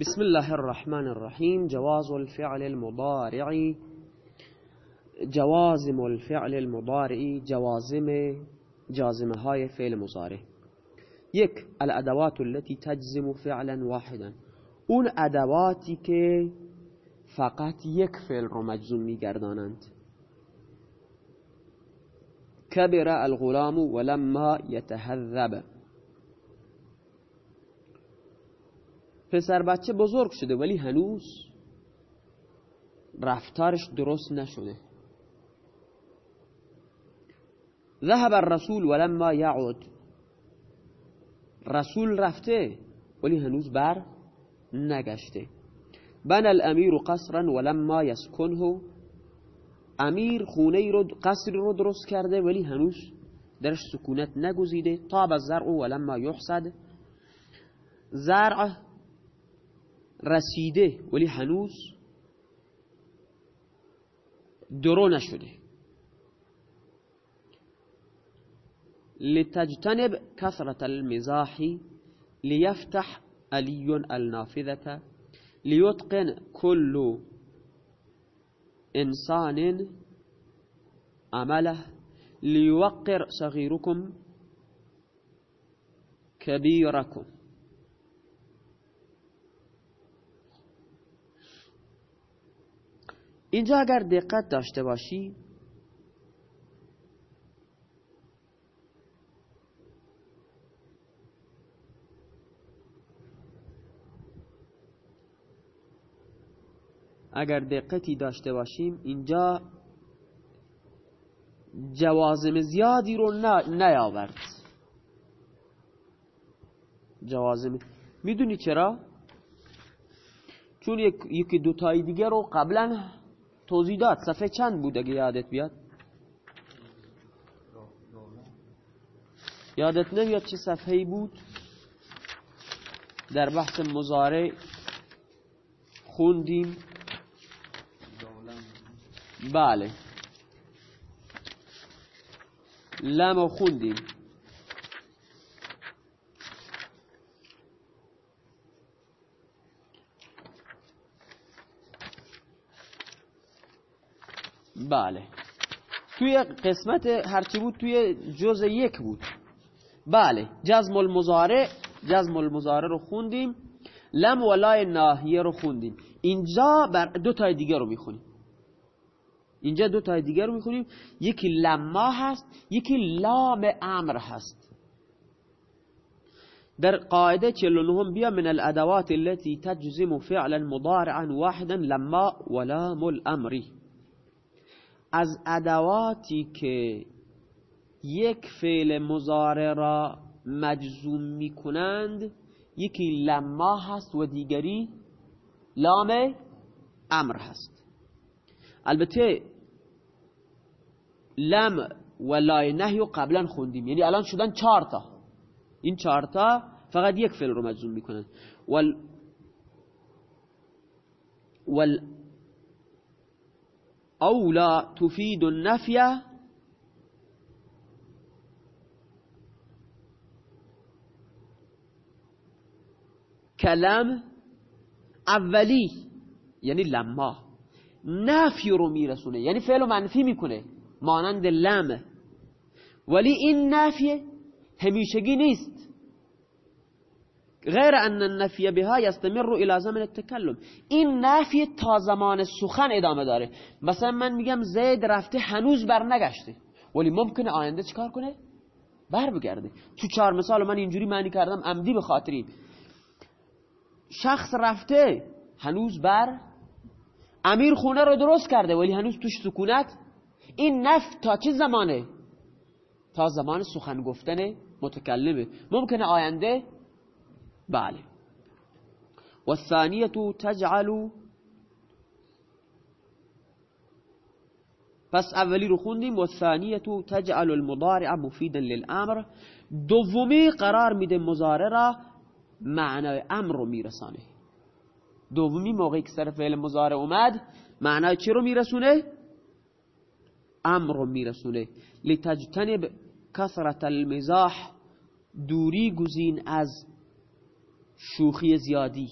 بسم الله الرحمن الرحیم جواز الفعل المضارع. جوازم الفعل المضارع. جوازم جازمه های فعل مضارع. یک الأدوات التي تجزم فعلا واحدا. اون ادواتی که فقط یک فعل رو مجزوم میگردانند. کبر الغلام ولما يتهذب پسر بچه بزرگ شده ولی هنوز رفتارش درست نشده. ذهب الرسول ولما يعود رسول رفته ولی هنوز بر نگشته. بنى الامیر قصرا ولما يسكنه. امیر خونه رو قصر رو درست کرده ولی هنوز درش سکونت نگزیده. طاب الزرع ولما يحصد زرع رسیده ولی هنوز درو نشده. لتجتنب كثرة المزاح ليفتح علي النافذة ليتقن كل إنسان عمله ليوقر صغيركم كبيركم. اینجا اگر دقت داشته باشی اگر دقتی داشته باشیم اینجا جوازم زیادی رو نیاورد جوازم می‌دونی چرا؟ چون یکی دوتایی دیگه رو قبلا توضیح داد. صفحه چند بود اگه یادت بیاد؟ یادت نمیاد چه صفحه بود؟ در بحث مزارع خوندیم. بله. لم خوندیم. بله. توی قسمت هرچی بود توی جز یک بود. بله جزم المزارع جزم المزارع رو خوندیم. لم ولای ناهیه رو خوندیم. اینجا بر دو تای دیگه رو می‌خونیم. اینجا دو تای دیگه رو می‌خونیم. یکی لما هست یکی لام امر هست. در قاعده 49 بیا من الادوات التي تجزم فعلا مضارعا واحدا لما ولام الامری از ادواتی که یک فعل مضارع را مجزوم می‌کنند یکی لما هست و دیگری لام امر هست. البته لم و لای نهی قبلا خوندیم. یعنی الان شدن چهار تا. این چهار تا فقط یک فعل رو مجزوم می‌کنن. وال اولا تفید النفی کلم اولی یعنی لما. نفی رو میرسونه یعنی فعل و منفی می‌کنه مانند لم. ولی این نفی همیشگی نیست. غیر ان النفی بها یستمر الى زمن التکلم این نفی تا زمان سخن ادامه داره. مثلا من میگم زید رفته هنوز بر نگشته ولی ممکنه آینده چیکار کنه؟ بر بگرده تو چهار مثال من اینجوری معنی کردم عمدی به خاطرین شخص رفته هنوز بر امیر خونه رو درست کرده ولی هنوز توش سکونت. این نف تا چه زمانه؟ تا زمان سخن گفتن متکلمه. ممکنه آینده بله. والثانية تجعل پس اولی رو خوندیم. والثانية تجعل المضارع مفیدا للامر دومی قرار میده مضارع را معنای امر رو میرسانه. دومی موقعی که سر فعل مضارع اومد معنای چی رو میرسونه؟ امر رو میرسونه. لتجتنب کثرت المزاح دوری گزین از شوخی زیادی.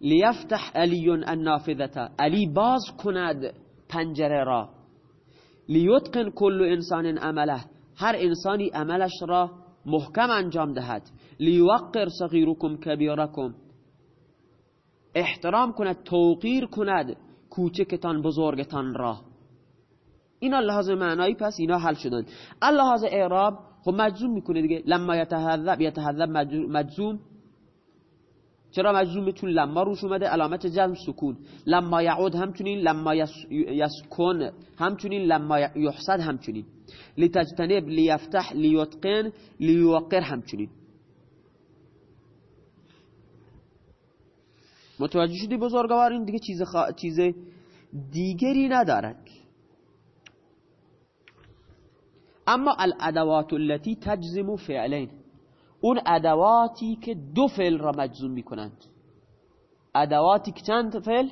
لیفتح علی النافذه علی باز کند پنجره را. لیتقن کل انسان عمله. هر انسانی عملش را محکم انجام دهد. لیوقر صغیرکم کبیرکم. احترام کند توقیر کند کوچکتان بزرگتان را. اینا لحاظ معنایی پس اینا حل شدن. لحاظ اعراب خب مجزوم می‌کنه دیگه. لما یتهذب یتهذب مجزوم چرا مجزومه چون لما روش اومده علامت جزم سکون. لما یعود همچنین لما یسکن همچنین لما یحسد همچنین. لتجتنب لیفتح لیتقن لیوقر همچنین. متوجه شدی بزرگوار؟ این دیگه چیز, چیز دیگری ندارد اما الادوات التي تجزم فعلین اون ادواتی که دو فعل را مجزوم می‌کنند. ادواتی که چند فعل؟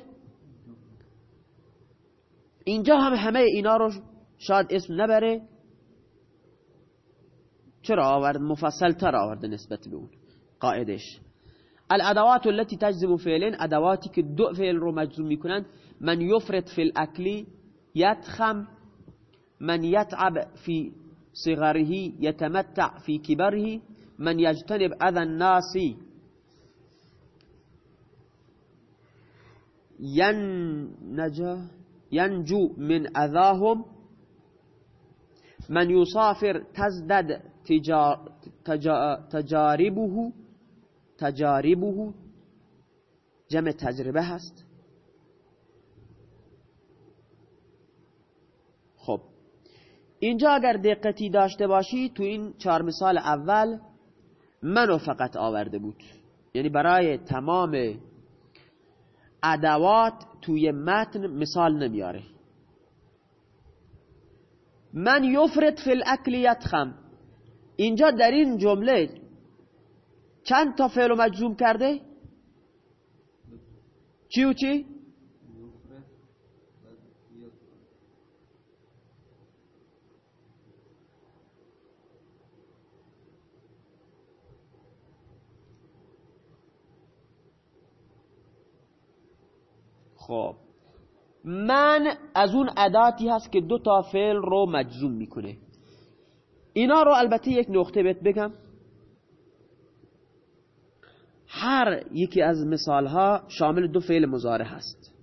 اینجا هم همه اینا رو شاید اسم نبره. چرا آورد؟ مفصل تر آورده نسبت به اون قاعدش. الادوات التي تجزم فعلين ادواتی که دو فعل رو مجزوم می‌کنند. من یفرط فی الاکلی یتخم من یتعب فی صغره يتمتع في كبره من يجتنب أذى الناس. ينجو, ينجو من أذاهم. من يصافر تزدد تجار تجاربه تجاربه. جمع تجربة هست. اینجا اگر دقتی داشته باشی تو این چهار مثال اول منو فقط آورده بود. یعنی برای تمام ادوات توی متن مثال نمیاره. من یفرد فی الاکل یتخم. اینجا در این جمله چند تا فعل مجزوم کرده؟ چی و چی؟ خب. من از اون اداتی هست که دو تا فعل رو مجزوم می‌کنه. اینا رو البته یک نقطه بهت بگم. هر یکی از مثال ها شامل دو فعل مزاره هست.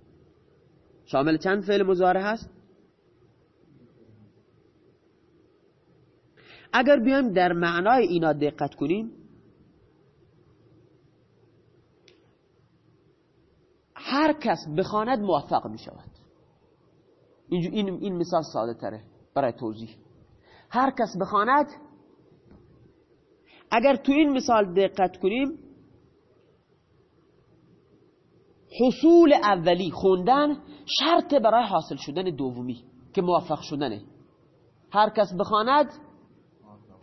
شامل چند فعل مزاره هست؟ اگر بیایم در معنای اینا دقت کنیم هر کس بخواند موفق می شود این, این مثال ساده تره برای توضیح. هر کس بخواند اگر تو این مثال دقت کنیم حصول اولی خوندن شرط برای حاصل شدن دومی که موفق شدنه. هر کس بخواند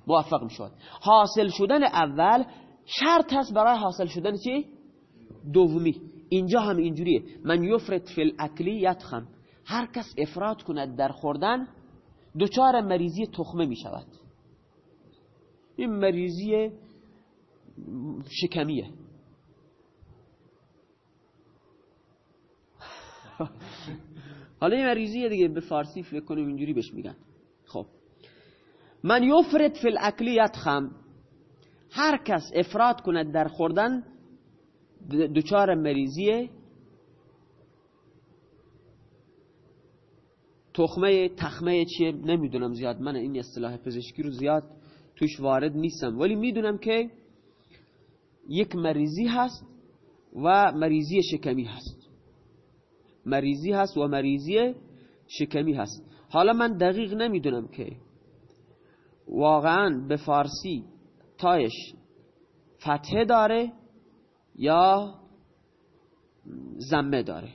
موفق می شود حاصل شدن اول شرط هست برای حاصل شدن چی؟ دومی. اینجا هم اینجوریه. من یفرت فی الاکلی یتخم هر کس افراد کند در خوردن دچار مریضی تخمه می شود این مریضی شکمیه. حالا این مریضیه دیگه به فارسی فکر کنیم اینجوری بهش میگن. خب. من یفرد فی الاکلی یتخم هر کس افراد کند در خوردن دچار مریضیه تخمه تخمه چیه نمی‌دونم زیاد. من این اصطلاح پزشکی رو زیاد توش وارد نیستم. ولی می‌دونم که یک مریضی هست و مریضی شکمی هست. مریضی هست و مریضی شکمی هست. حالا من دقیق نمی‌دونم که واقعا به فارسی تایش فتحه داره یا زمه داره.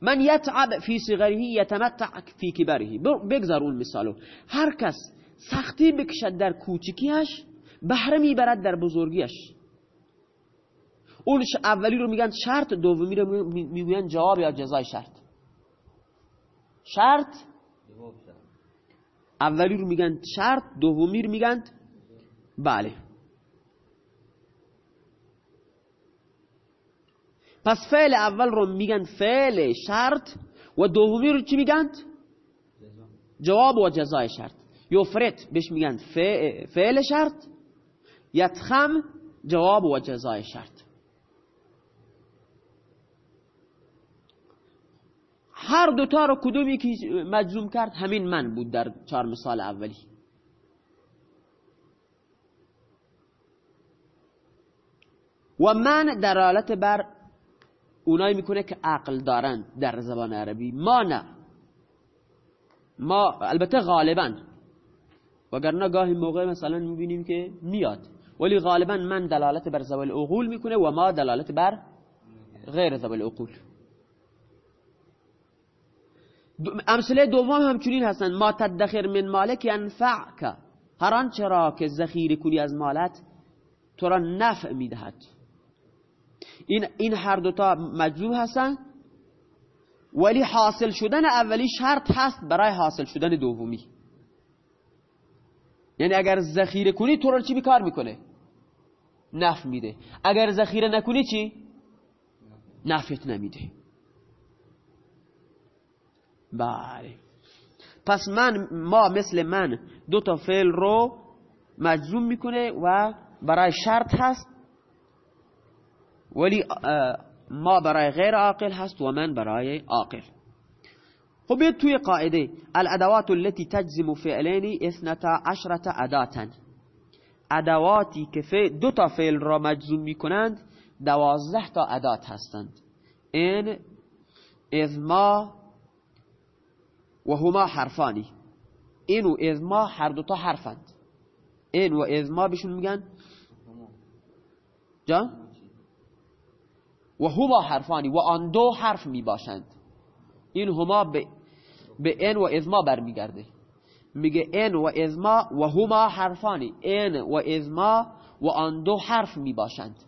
من یتعب فی صغره یتمتع فی کبره بگذار اون مثالو. هر کس سختی بکشد در کوچکیش بهره می‌برد در بزرگیش. اون اولی رو میگن شرط دومی رو میگن جواب یا جزای شرط. شرط. اولی رو میگن شرط دومی رو میگن بله پس فعل اول رو میگن فعل شرط و دومی رو چی میگن؟ جواب و جزای شرط یفرت بهش میگن فعل شرط یتخم جواب و جزای شرط هر دوتا رو کدومی که مجزوم کرد همین من بود در چهار مثال اولی و من دلالت بر اونایی می‌کنه که عقل دارن در زبان عربی. ما نه. ما البته غالبا. وگرنه گاهی موقع مثلا می‌بینیم که میاد. ولی غالبا من دلالت بر زبان العقول می‌کنه و ما دلالت بر غیر زبان العقول امثله دوم همچنین هستن. ما تدخر من مالک ینفعک. هر آنچه را که ذخیره کنی از مالت تو را نفع می‌دهد. این این هر دوتا مجزوم هستن. ولی حاصل شدن اولی شرط هست برای حاصل شدن دومی. یعنی اگر ذخیره کنی تو را چی بیکار می‌کنه؟ نفع میده. اگر ذخیره نکنی چی؟ نفعت نمیده. بله. پس من ما مثل من دو تا فعل رو مجزوم می‌کنه و برای شرط هست ولی ما برای غیر عاقل هست و من برای عاقل. خب بیاد توی قاعده. الادوات التي تجزم فعلین اثنتا عشرة اداتا. ادواتی که دو تا فعل را مجزوم می‌کنند دوازده تا ادات هستند. این اذما و هما حرفانی. این و اذما هر دوتا حرفند. این و اذما بهشون میگن؟ جا و هما حرفانی و آن دو حرف می باشند. این هما به, این و اذما برمیگرده. میگه این و اذما و هما حرفانی. این و اذما و آن دو حرف می باشند.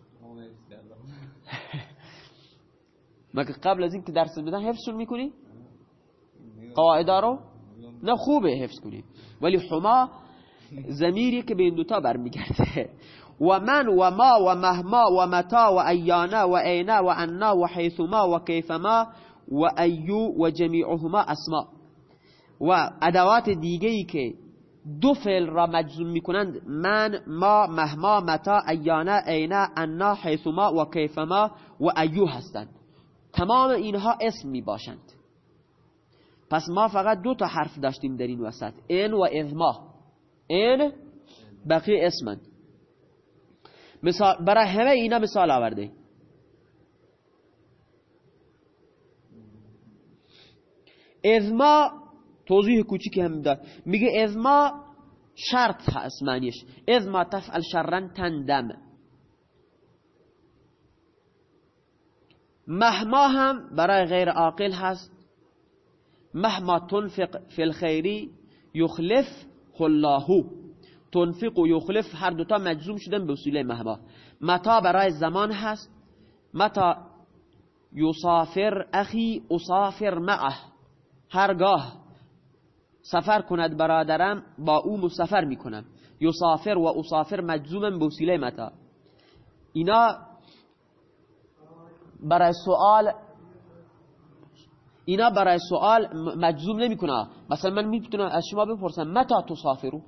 مگه قبل از این که درس بدن حفظشون می‌کنی؟ قاعده رو؟ نه خوبه حفظ کنی. ولی حما زمیری که به این دوتا برمیگرده. و من و ما و مهما و متا و ایانا و اینا و انا و حیثما و کیفما و ایو و جمیعهما اسما. و ادوات دیگه ای که دو فعل را مجزوم می‌کنند من ما مهما متا ایانا اینا انا حیثما و کیفما و ایو هستند. تمام اینها اسم می باشند پس ما فقط دو تا حرف داشتیم در این وسط این و اذما. این بقیه اسمند مثال برای همه اینا مثال آورده. اذما توضیح کوچیک هم داد. میگه اذما شرط هست معنیش. اذما تفعل شرن تندم. مهما هم برای غیر عاقل هست. مهما تنفق فی الخیری یخلف خلاهو تنفق و یخلف هر دوتا مجزوم شدن به وسیله مهما. متا برای زمان هست. متا یسافر اخی اصافر معه. هرگاه سفر کند برادرم با او مسافر می‌کنم. یسافر و اصافر مجزوم به وسیله متا. اینا برای سوال اینا برای سوال مجزوم نمی‌کنه مثلا من می‌تونم از شما بپرسم متا تسافرو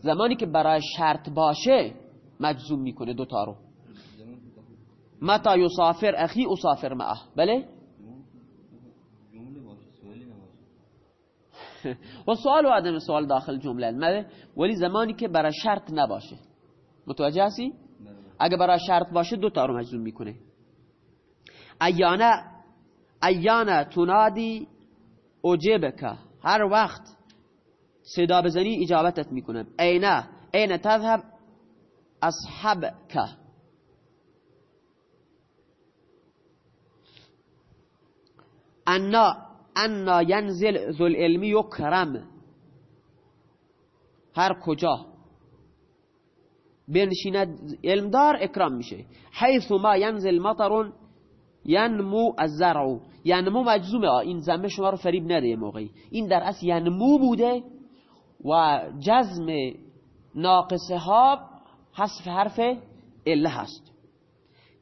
زمانی که برای شرط باشه مجزوم می‌کنه دوتا رو. متا یسافر اخی اسافر معه؟ بله؟ و سوال و عدم سوال داخل جمله. بله ولی زمانی که برای شرط نباشه. متوجه هستی؟ اگه برای شرط باشه دوتا رو مجزوم می‌کنه. ایانه ایانه تنادی اجبک هر وقت صدا بزنی اجابتت می‌کنم. اینا این تذهب اصحبک انا انا ینزل ذو العلم یکرم. هر کجا بنشیند علمدار اکرام میشه. حیث ما ینزل مطر ینمو الزرع ینمو مجزومه. این زمه شما رو فریب نده موقعی. این در اصل ینمو بوده و جزم ناقصه ها حذف حرف اله هست.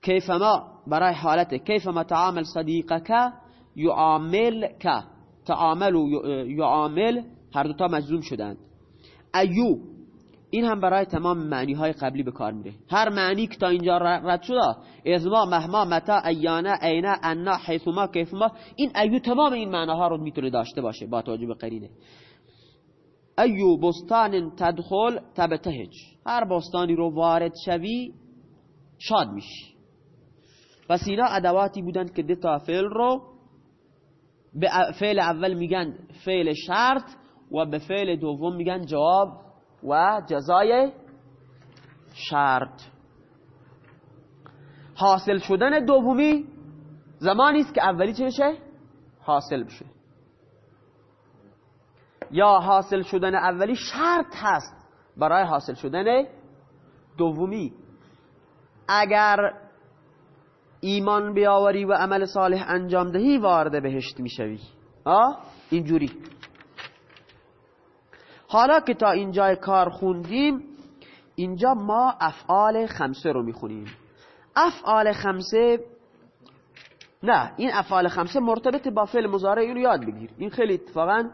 کیف ما برای حالت کیف ما تعامل صدیقک یعامل که تعامل و یعامل هر دوتا مجزوم شدند. ایو این هم برای تمام معنی های قبلی به کار میره. هر معنی که تا اینجا رد شده ازما مهما متا ایانه اینا انا حیثما کیفما این ایو تمام این معناها رو می‌تونه داشته باشه با توجه به قرینه. ایو بستان تدخل تبتهج. هر بستانی رو وارد شوی شاد میشی. پس اینا ادواتی بودند که دتا فعل رو به فعل اول میگن فعل شرط و به فعل دوم میگن جواب و جزای شرط. حاصل شدن دومی زمانی است که اولی چه بشه؟ حاصل بشه. یا حاصل شدن اولی شرط هست برای حاصل شدن دومی. اگر ایمان بیاوری و عمل صالح انجام دهی وارد بهشت می‌شوی. آه؟ اینجوری. حالا که تا اینجای کار خوندیم اینجا ما افعال خمسه رو می‌خونیم. افعال خمسه نه این افعال خمسه مرتبط با فعل مضارع اینو یاد بگیر. این خیلی اتفاقا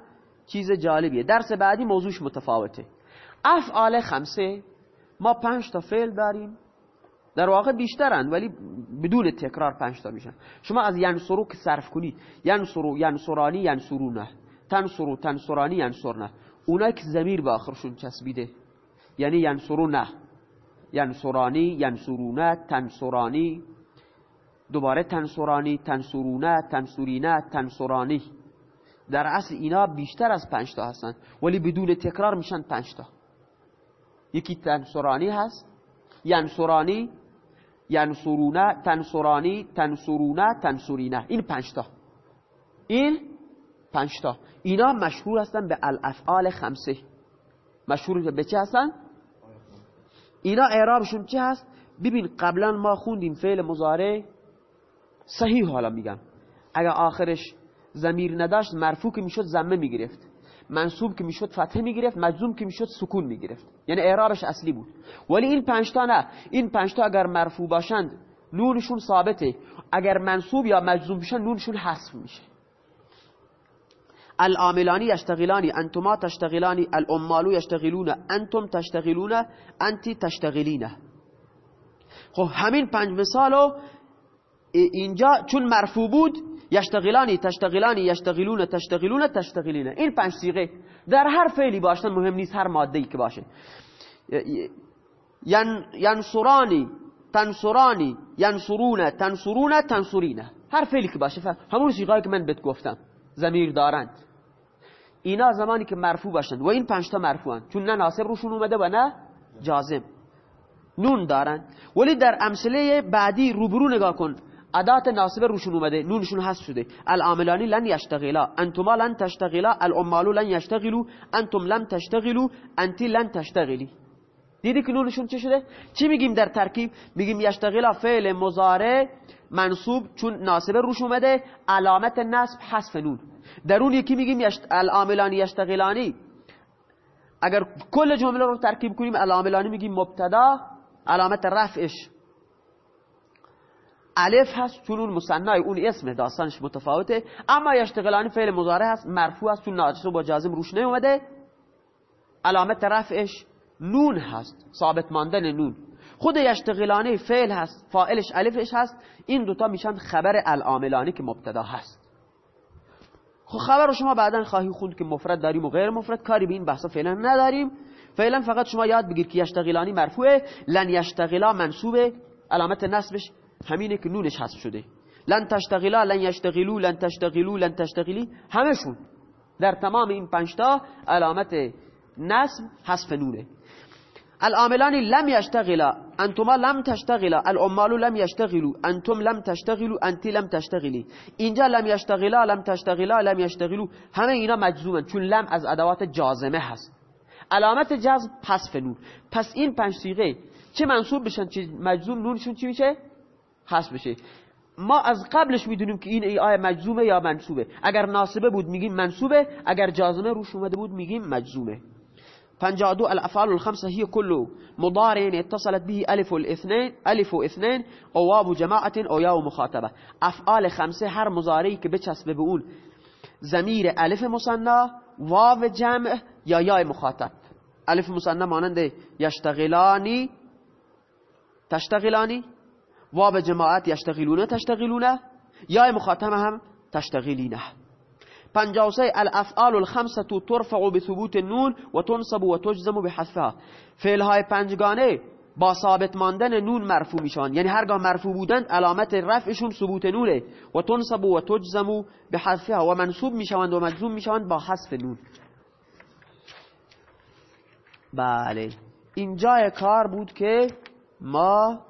چیز جالبیه. درس بعدی موضوعش متفاوته. افعال خمسه ما پنج تا فعل داریم. در واقع بیشترن ولی بدون تکرار پنج تا میشن. شما از ینصرو که صرف کنی ینصرو ینصرانی ینصرونه. تنصرو تنصرانی ینصرنه اونایی که زمیر به آخرشون چسبیده. یعنی ینصرونه ینصرانی ینصرونه تنصرانی. دوباره تنصرانی تنصرونه تنصرینه تنصرانی. در اصل اینا بیشتر از پنج تا هستن. ولی بدون تکرار میشن پنج تا. یکی تنصرانی هست ینصرانی ینصرونه تنصرانی تنصرونه تنصرینه. این پنج تا. این پنج تا اینا مشهور هستن به الافعال خمسه مشهور به چه هستن؟ اینا اعرابشون چه هست؟ ببین قبلا ما خوندیم فعل مضارع صحیح حالا میگم. اگر آخرش زمیر نداشت مرفوع که می‌شد زمه می‌گرفت. منصوب که می‌شد فتحه می‌گرفت مجزوم که می‌شد سکون می‌گرفت. یعنی اعرابش اصلی بود. ولی این پنجتا نه. این پنجتا اگر مرفوع باشند نونشون ثابته. اگر منصوب یا مجزوم بشن نونشون حذف میشه. العاملانی یشتغلانی انتما تشتغلانی الامالو یشتغلون انتم تشتغلون انتی تشتغلینه خب همین پنج مثالو اینجا چون مرفوع بود یشتغلانی تشتغلانی یشتغلون تشتغلون تشتغلینه این پنج سیغه در هر فعلی باشن مهم نیست هر ماده ای که باشه. ینصرانی تنصرانی ینصرون تنصرون تنصرینه هر فعلی که باشه همون سیغه که من بهت گفتم. زمیر دارند. اینا زمانی که مرفوع باشند و این پنج تا مرفوعن. چون نه ناصب روشون اومده و نه جازم. نون دارن. ولی در امثله بعدی روبرو نگاه کن. ادات ناصبه روشون اومده. نونشون حذف شده. العاملانی لن یشتغلا انتما لن تشتغلا العمالو لن یشتغلو انتم لم تشتغلو انتی لن تشتغلی دیدی که نونشون چه شده؟ چی میگیم در ترکیب؟ میگیم یشتغلا فعل مضارع منصوب چون ناصبه روش اومده علامت نصب حذف نون. در اون یکی میگیم یشت... العاملانی یشتغلانی. اگر کل جمله رو ترکیب کنیم العاملانی میگیم مبتدا علامت رفعش. الف هست چون اون مصنع اون اسم داستانش متفاوته. اما یشتغلانی فعل مضارع هست مرفوع هست چون ناجس با جازم روش نیومده. علامت رفعش نون هست ثابت ماندن نون. خود یشتغلانی فعل هست فاعلش الفش هست. این دوتا میشن خبر العاملانی که مبتدا هست. خب خبر رو شما بعدا خواهی خوند که مفرد داریم و غیر مفرد. کاری به این بحثا فعلا نداریم. فعلا فقط شما یاد بگیر که یشتغلانی مرفوعه. لن یشتغلا منصوبه. علامت نصبش همینه که نونش حذف شده. لن تشتغلا لن یشتغلو لن تشتغلو لن تشتغلی همشون در تمام این پنجتا علامت نصب حذف نونه. العاملان لم يشتغلا. انتما لم تشتغلا. العمال لم يشتغلوا. انتم لم تشتغلوا. انت لم تشتغلی اینجا لم يشتغلا لم تشتغلا لم يشتغلوا همه اینا مجزومن. چون لم از ادوات جازمه هست. علامت جزم حذف نون پس این پنج صیغه چه منصوب بشن؟ چه مجزوم نونشون چی میشه؟ حذف بشه. ما از قبلش می‌دونیم که این ای آیه مجزومه یا منصوبه. اگر ناسبه بود میگیم منصوبه. اگر جازمه روش اومده بود میگیم مجزومه. 52 الافعال الخمسه هي كل مضارع اتصلت به الف الاثنين الف اثنين او واو جماعه او یا مخاطبه افعال خمسه هر مضارعی که بچسبه به اون. ضمیر الف مثنا واو جمع یا یا مخاطب. الف مثنا مانند یشتغلانی تشتغلانی. واو جماعت یشتغلونه تشتغلونه یا مخاطب هم تشتغلینه. پنجاوسه الافعال الخمسه ترفع بثبوت نون و تنصب و تجزم بحذفها. فعل های پنجگانه با ثابت ماندن نون مرفوع میشن. یعنی هرگاه مرفوع بودند علامت رفعشون ثبوت نونه. و تنصب و تجزم بحذفها. و منصوب می‌شوند و مجزوم می‌شوند با حذف نون. بله. اینجای کار بود که ما